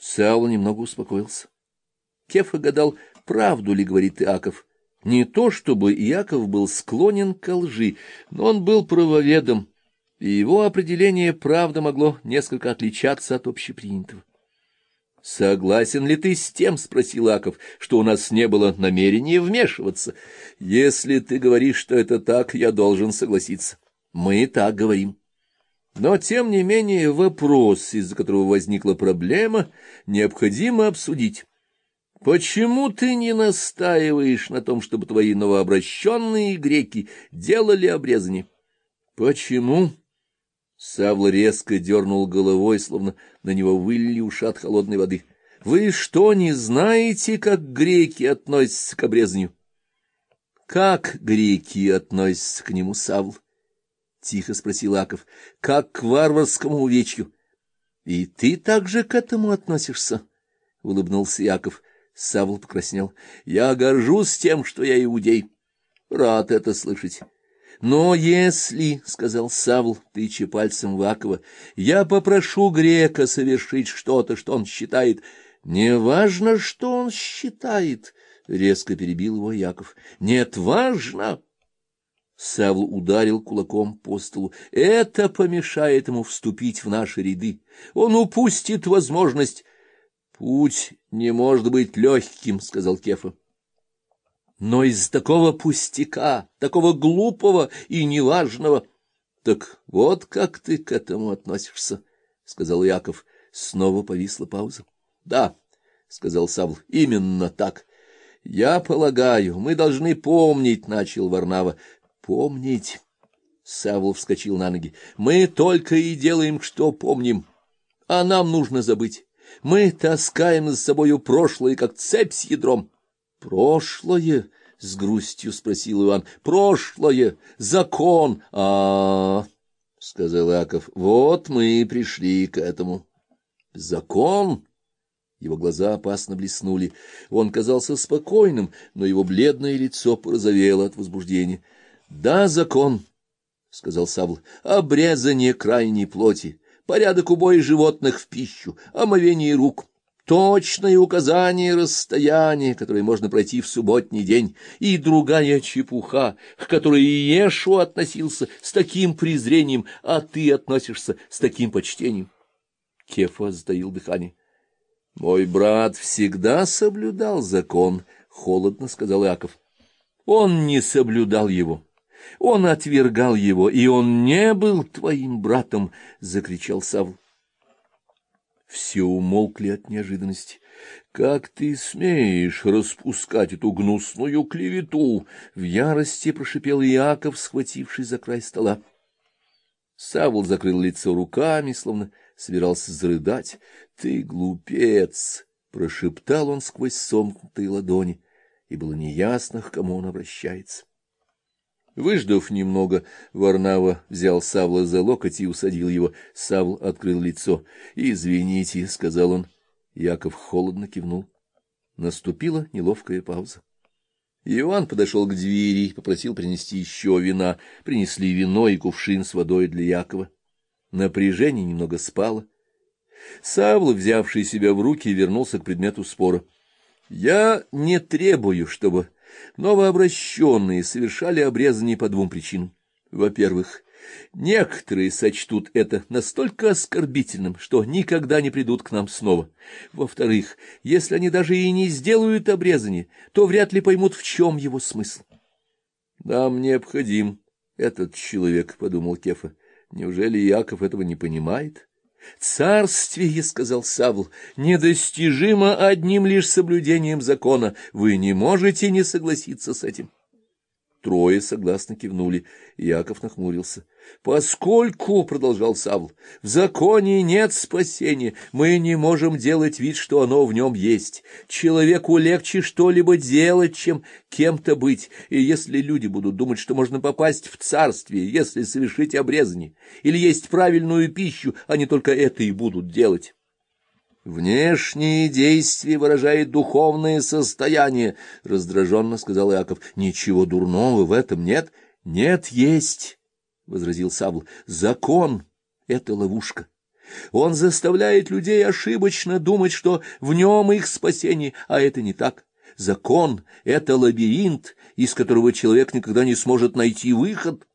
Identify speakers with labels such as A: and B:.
A: Савл немного успокоился. Кефа гадал, правду ли говорит Иаков. Не то, чтобы Иаков был склонен к лжи, но он был правоведом, и его определение правда могло несколько отличаться от общепринятого. — Согласен ли ты с тем, — спросил Аков, — что у нас не было намерения вмешиваться? Если ты говоришь, что это так, я должен согласиться. Мы так говорим. Но, тем не менее, вопрос, из-за которого возникла проблема, необходимо обсудить. Почему ты не настаиваешь на том, чтобы твои новообращенные греки делали обрезание? Почему? Савла резко дернул головой, словно на него вылили ушат холодной воды. Вы что, не знаете, как греки относятся к обрезанию? Как греки относятся к нему, Савл? — тихо спросил Аков. — Как к варварскому увечью. — И ты также к этому относишься? — улыбнулся Яков. Савл покраснел. — Я горжусь тем, что я иудей. Рад это слышать. Но если, — сказал Савл, тыча пальцем в Акова, — я попрошу грека совершить что-то, что он считает... — Неважно, что он считает, — резко перебил его Яков. — Нет, важно... Савл ударил кулаком по столу. Это помешает ему вступить в наши ряды. Он упустит возможность. Путь не может быть легким, — сказал Кефа. Но из такого пустяка, такого глупого и неважного... Так вот как ты к этому относишься, — сказал Яков. Снова повисла пауза. — Да, — сказал Савл, — именно так. — Я полагаю, мы должны помнить, — начал Варнава, помнить. Савл вскочил на ноги. Мы только и делаем, что помним. А нам нужно забыть. Мы таскаем за собою прошлое, как цепь с ядром. Прошлое? — с грустью спросил Иван. — Прошлое, закон, а, -а, -а — сказал Аков. — Вот мы и пришли к этому. — Закон? Его глаза опасно блеснули. Он казался спокойным, но его бледное лицо порозовело от возбуждения. — Да, закон, — сказал Савл, — обрезание крайней плоти, порядок убоя животных в пищу, омовение рук, точное указание расстояния, которое можно пройти в субботний день, и другая чепуха, к которой Иешу относился с таким презрением, а ты относишься с таким почтением. Кефа сдаил дыхание. — Мой брат всегда соблюдал закон, — холодно сказал Яков. Он не соблюдал его. Он отвергал его, и он не был твоим братом, — закричал Савл. Все умолкли от неожиданности. — Как ты смеешь распускать эту гнусную клевету? — в ярости прошипел Иаков, схвативший за край стола. Савл закрыл лицо руками, словно собирался зарыдать. — Ты глупец! — прошептал он сквозь сомкнутые ладони, и было неясно, к кому он обращается. Выждав немного, Варнава взял Савла за локоть и усадил его. Савл открыл лицо. — Извините, — сказал он. Яков холодно кивнул. Наступила неловкая пауза. Иван подошел к двери и попросил принести еще вина. Принесли вино и кувшин с водой для Якова. Напряжение немного спало. Савл, взявший себя в руки, вернулся к предмету спора. — Я не требую, чтобы Новообращенные совершали обрезание по двум причинам. Во-первых, некоторые сочтут это настолько оскорбительным, что никогда не придут к нам снова. Во-вторых, если они даже и не сделают обрезание, то вряд ли поймут, в чем его смысл. — Нам необходим этот человек, — подумал Кефа. Неужели Яков этого не понимает? — Царствие, — сказал Савл, — недостижимо одним лишь соблюдением закона. Вы не можете не согласиться с этим. Трое согласно кивнули. Яков нахмурился. — Поскольку, — продолжал Савл, — в законе нет спасения, мы не можем делать вид, что оно в нем есть. Человеку легче что-либо делать, чем кем-то быть. И если люди будут думать, что можно попасть в царствие, если совершить обрезание, или есть правильную пищу, они только это и будут делать. Внешние действия выражает духовное состояние, — раздраженно сказал Яков. — Ничего дурного в этом нет. — Нет, есть, — возразил Савл. — Закон — это ловушка. Он заставляет людей ошибочно думать, что в нем их спасение, а это не так. Закон — это лабиринт, из которого человек никогда не сможет найти выход.